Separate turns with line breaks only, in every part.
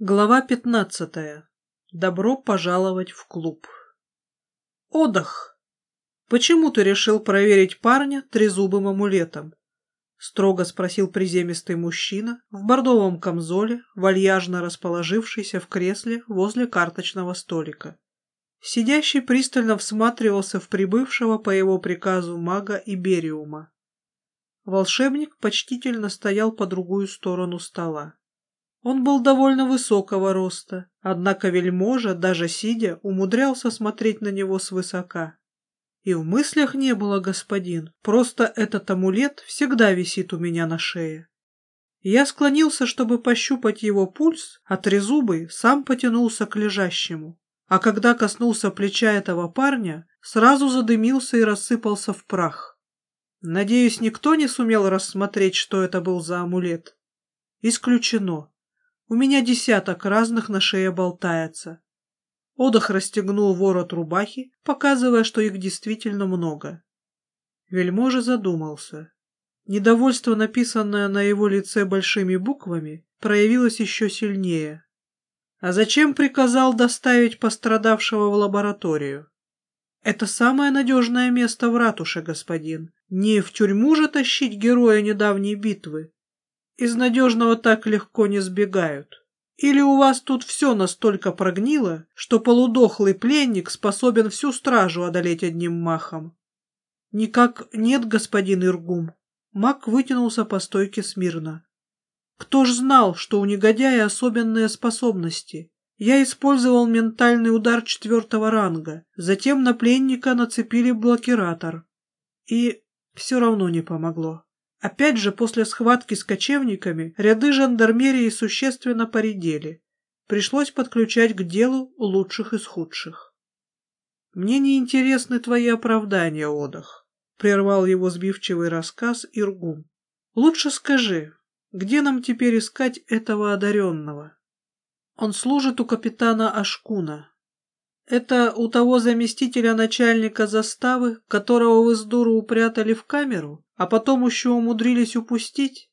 Глава пятнадцатая. Добро пожаловать в клуб. Отдых. Почему ты решил проверить парня трезубым амулетом? Строго спросил приземистый мужчина в бордовом камзоле, вальяжно расположившийся в кресле возле карточного столика. Сидящий пристально всматривался в прибывшего по его приказу мага Ибериума. Волшебник почтительно стоял по другую сторону стола. Он был довольно высокого роста, однако вельможа, даже сидя, умудрялся смотреть на него свысока. И в мыслях не было, господин, просто этот амулет всегда висит у меня на шее. Я склонился, чтобы пощупать его пульс, а трезубый сам потянулся к лежащему. А когда коснулся плеча этого парня, сразу задымился и рассыпался в прах. Надеюсь, никто не сумел рассмотреть, что это был за амулет. Исключено. У меня десяток разных на шее болтается. Одах расстегнул ворот рубахи, показывая, что их действительно много. Вельможа задумался. Недовольство, написанное на его лице большими буквами, проявилось еще сильнее. А зачем приказал доставить пострадавшего в лабораторию? Это самое надежное место в ратуше, господин. Не в тюрьму же тащить героя недавней битвы. Из надежного так легко не сбегают. Или у вас тут все настолько прогнило, что полудохлый пленник способен всю стражу одолеть одним махом? Никак нет, господин Иргум. Мак вытянулся по стойке смирно. Кто ж знал, что у негодяя особенные способности? Я использовал ментальный удар четвертого ранга, затем на пленника нацепили блокиратор. И все равно не помогло. Опять же, после схватки с кочевниками ряды жандармерии существенно поредели. Пришлось подключать к делу лучших из худших. «Мне не интересны твои оправдания, Одах», — прервал его сбивчивый рассказ Иргум. «Лучше скажи, где нам теперь искать этого одаренного?» «Он служит у капитана Ашкуна. Это у того заместителя начальника заставы, которого вы с дуру упрятали в камеру?» А потом еще умудрились упустить?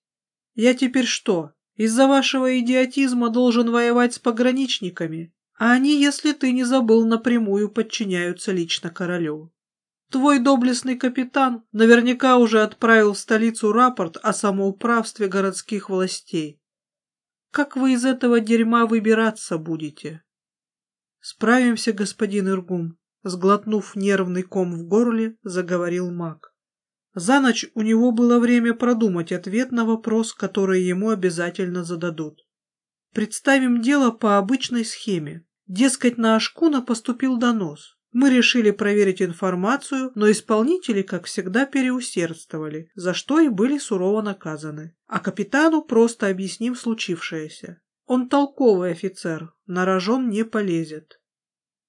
Я теперь что, из-за вашего идиотизма должен воевать с пограничниками? А они, если ты не забыл, напрямую подчиняются лично королю. Твой доблестный капитан наверняка уже отправил в столицу рапорт о самоуправстве городских властей. Как вы из этого дерьма выбираться будете? Справимся, господин Иргум, сглотнув нервный ком в горле, заговорил маг. За ночь у него было время продумать ответ на вопрос, который ему обязательно зададут. Представим дело по обычной схеме. Дескать, на Ашкуна поступил донос. Мы решили проверить информацию, но исполнители, как всегда, переусердствовали, за что и были сурово наказаны. А капитану просто объясним случившееся. Он толковый офицер, на рожон не полезет.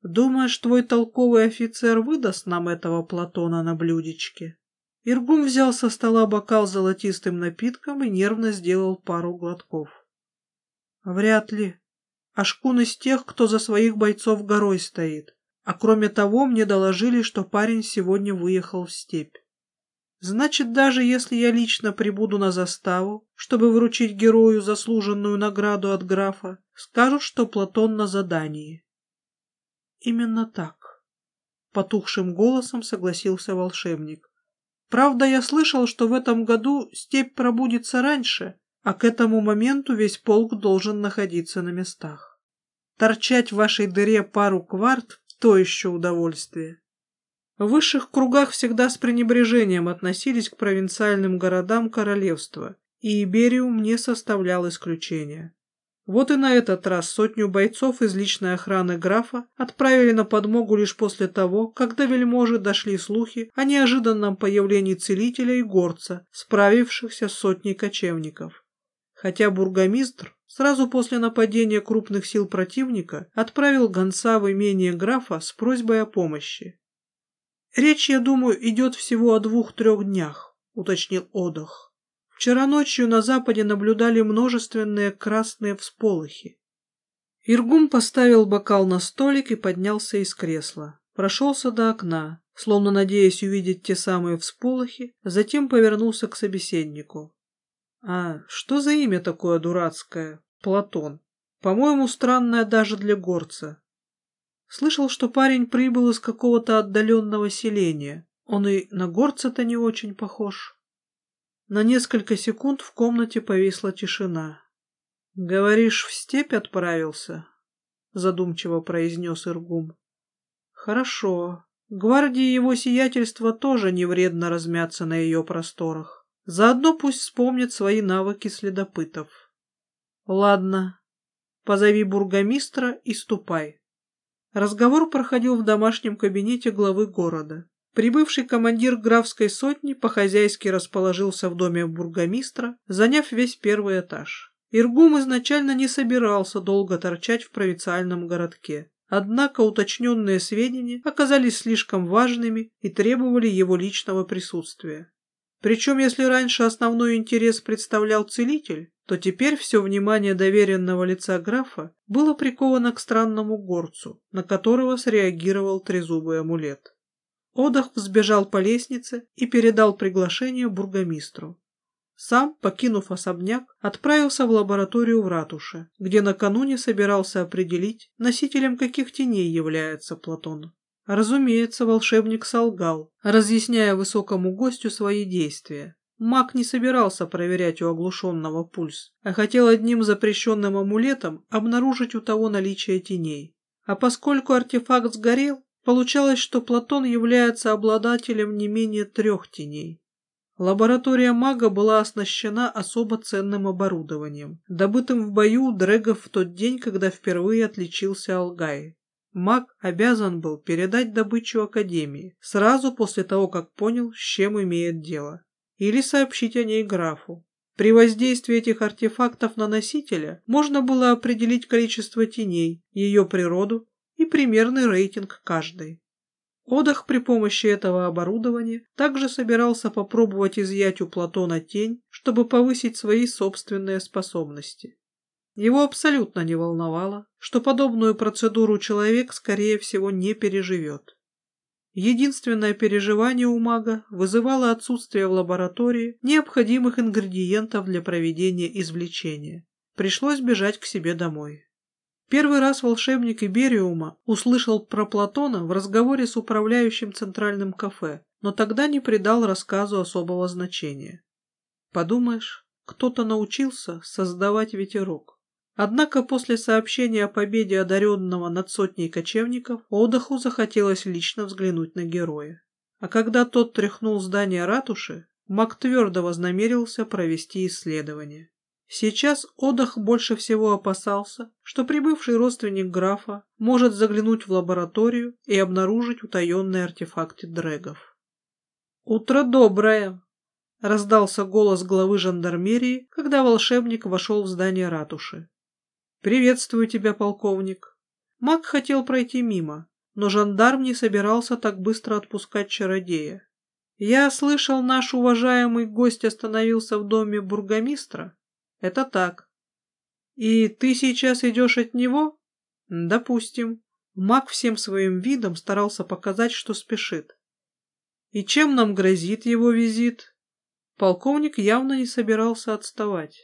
Думаешь, твой толковый офицер выдаст нам этого Платона на блюдечке? Иргум взял со стола бокал с золотистым напитком и нервно сделал пару глотков. Вряд ли. Ашкун из тех, кто за своих бойцов горой стоит. А кроме того, мне доложили, что парень сегодня выехал в степь. Значит, даже если я лично прибуду на заставу, чтобы вручить герою заслуженную награду от графа, скажут, что Платон на задании. Именно так. Потухшим голосом согласился волшебник. Правда, я слышал, что в этом году степь пробудится раньше, а к этому моменту весь полк должен находиться на местах. Торчать в вашей дыре пару кварт — то еще удовольствие. В высших кругах всегда с пренебрежением относились к провинциальным городам королевства, и Ибериум не составлял исключения. Вот и на этот раз сотню бойцов из личной охраны графа отправили на подмогу лишь после того, когда вельможи дошли слухи о неожиданном появлении целителя и горца, справившихся с сотней кочевников. Хотя бургомистр сразу после нападения крупных сил противника отправил гонца в имение графа с просьбой о помощи. «Речь, я думаю, идет всего о двух-трех днях», — уточнил Одах. Вчера ночью на западе наблюдали множественные красные всполохи. Иргум поставил бокал на столик и поднялся из кресла. Прошелся до окна, словно надеясь увидеть те самые всполохи, затем повернулся к собеседнику. «А что за имя такое дурацкое? Платон. По-моему, странная даже для горца. Слышал, что парень прибыл из какого-то отдаленного селения. Он и на горца-то не очень похож. На несколько секунд в комнате повисла тишина. «Говоришь, в степь отправился?» — задумчиво произнес Иргум. «Хорошо. Гвардии его сиятельства тоже не вредно размяться на ее просторах. Заодно пусть вспомнят свои навыки следопытов. Ладно, позови бургомистра и ступай. Разговор проходил в домашнем кабинете главы города. Прибывший командир графской сотни по-хозяйски расположился в доме бургомистра, заняв весь первый этаж. Иргум изначально не собирался долго торчать в провинциальном городке. Однако уточненные сведения оказались слишком важными и требовали его личного присутствия. Причем, если раньше основной интерес представлял целитель, то теперь все внимание доверенного лица графа было приковано к странному горцу, на которого среагировал трезубый амулет. Одах взбежал по лестнице и передал приглашение бургомистру. Сам, покинув особняк, отправился в лабораторию в ратуше, где накануне собирался определить, носителем каких теней является Платон. Разумеется, волшебник солгал, разъясняя высокому гостю свои действия. Маг не собирался проверять у оглушенного пульс, а хотел одним запрещенным амулетом обнаружить у того наличие теней. А поскольку артефакт сгорел, получалось, что Платон является обладателем не менее трех теней. Лаборатория мага была оснащена особо ценным оборудованием, добытым в бою у дрэгов в тот день, когда впервые отличился Алгай. Маг обязан был передать добычу Академии, сразу после того, как понял, с чем имеет дело, или сообщить о ней графу. При воздействии этих артефактов на носителя можно было определить количество теней, ее природу и примерный рейтинг каждой. Одах при помощи этого оборудования также собирался попробовать изъять у Платона тень, чтобы повысить свои собственные способности. Его абсолютно не волновало, что подобную процедуру человек, скорее всего, не переживет. Единственное переживание у мага вызывало отсутствие в лаборатории необходимых ингредиентов для проведения извлечения. Пришлось бежать к себе домой. Первый раз волшебник Ибериума услышал про Платона в разговоре с управляющим центральным кафе, но тогда не придал рассказу особого значения. Подумаешь, кто-то научился создавать ветерок. Однако после сообщения о победе одаренного над сотней кочевников Одаху захотелось лично взглянуть на героя. А когда тот тряхнул здание ратуши, Мак твердо вознамерился провести исследование. Сейчас Одах больше всего опасался, что прибывший родственник графа может заглянуть в лабораторию и обнаружить утаенные артефакты дрэгов. «Утро доброе!» — раздался голос главы жандармерии, когда волшебник вошел в здание ратуши. «Приветствую тебя, полковник!» Маг хотел пройти мимо, но жандарм не собирался так быстро отпускать чародея. «Я слышал, наш уважаемый гость остановился в доме бургомистра?» Это так. И ты сейчас идешь от него? Допустим. Маг всем своим видом старался показать, что спешит. И чем нам грозит его визит? Полковник явно не собирался отставать.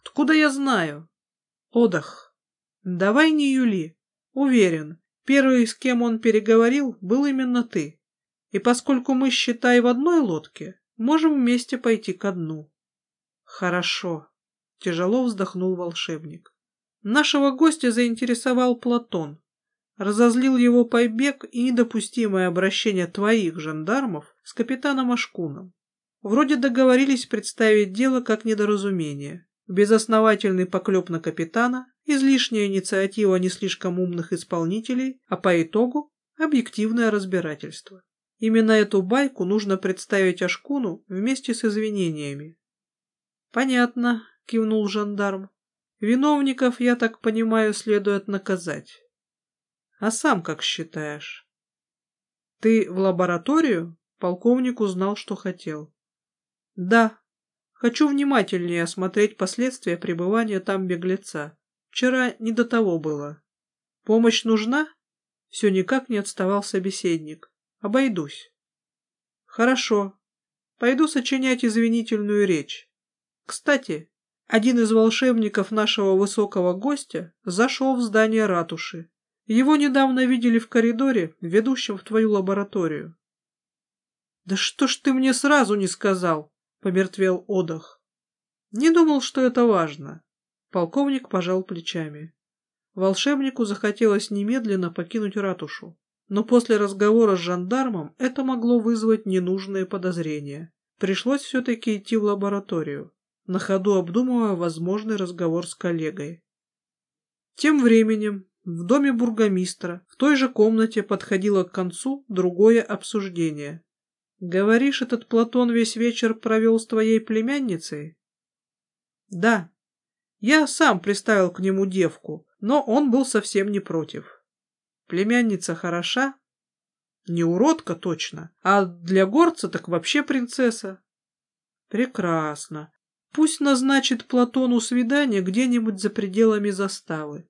Откуда я знаю? Одах. Давай не Юли. Уверен, первый, с кем он переговорил, был именно ты. И поскольку мы, считай, в одной лодке, можем вместе пойти ко дну. Хорошо. Тяжело вздохнул волшебник. Нашего гостя заинтересовал Платон. Разозлил его побег и недопустимое обращение твоих жандармов с капитаном Ашкуном. Вроде договорились представить дело как недоразумение. Безосновательный поклеп на капитана, излишняя инициатива не слишком умных исполнителей, а по итогу объективное разбирательство. Именно эту байку нужно представить Ашкуну вместе с извинениями, «Понятно», — кивнул жандарм. «Виновников, я так понимаю, следует наказать. А сам как считаешь?» «Ты в лабораторию?» Полковник узнал, что хотел. «Да. Хочу внимательнее осмотреть последствия пребывания там беглеца. Вчера не до того было. Помощь нужна?» Все никак не отставал собеседник. «Обойдусь». «Хорошо. Пойду сочинять извинительную речь. Кстати, Один из волшебников нашего высокого гостя зашел в здание ратуши. Его недавно видели в коридоре, ведущем в твою лабораторию. «Да что ж ты мне сразу не сказал?» — помертвел Одах. «Не думал, что это важно». Полковник пожал плечами. Волшебнику захотелось немедленно покинуть ратушу, но после разговора с жандармом это могло вызвать ненужные подозрения. Пришлось все-таки идти в лабораторию, на ходу обдумывая возможный разговор с коллегой. Тем временем в доме бургомистра в той же комнате подходило к концу другое обсуждение. «Говоришь, этот Платон весь вечер провел с твоей племянницей?» «Да. Я сам приставил к нему девку, но он был совсем не против. Племянница хороша? Не уродка точно, а для горца так вообще принцесса. Прекрасно. Пусть назначит Платону свидание где-нибудь за пределами заставы.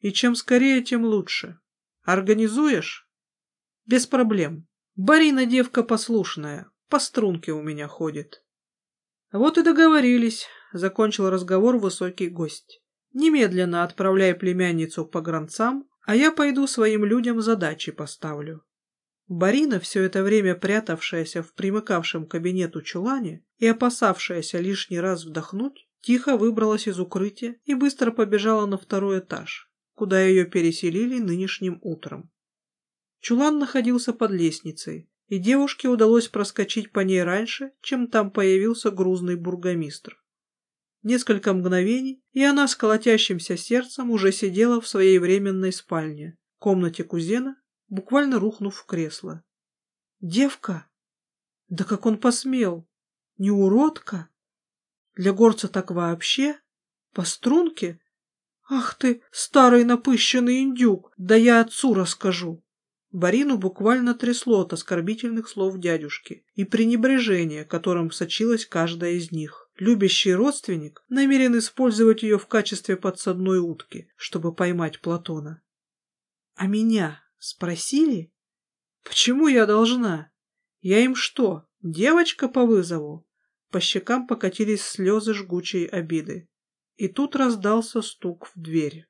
И чем скорее, тем лучше. Организуешь? Без проблем. Барина девка послушная, по струнке у меня ходит. Вот и договорились, закончил разговор высокий гость. Немедленно отправляй племянницу по гранцам, а я пойду своим людям задачи поставлю. Барина, все это время прятавшаяся в примыкавшем кабинету чулане и опасавшаяся лишний раз вдохнуть, тихо выбралась из укрытия и быстро побежала на второй этаж, куда ее переселили нынешним утром. Чулан находился под лестницей, и девушке удалось проскочить по ней раньше, чем там появился грузный бургомистр. Несколько мгновений, и она с колотящимся сердцем уже сидела в своей временной спальне, комнате кузена, буквально рухнув в кресло. «Девка? Да как он посмел? Не уродка? Для горца так вообще? По струнке? Ах ты, старый напыщенный индюк, да я отцу расскажу!» Барину буквально трясло от оскорбительных слов дядюшки и пренебрежения, которым сочилась каждая из них. Любящий родственник намерен использовать ее в качестве подсадной утки, чтобы поймать Платона. А меня спросили? Почему я должна? Я им что, девочка по вызову? По щекам покатились слезы жгучей обиды. И тут раздался стук в дверь.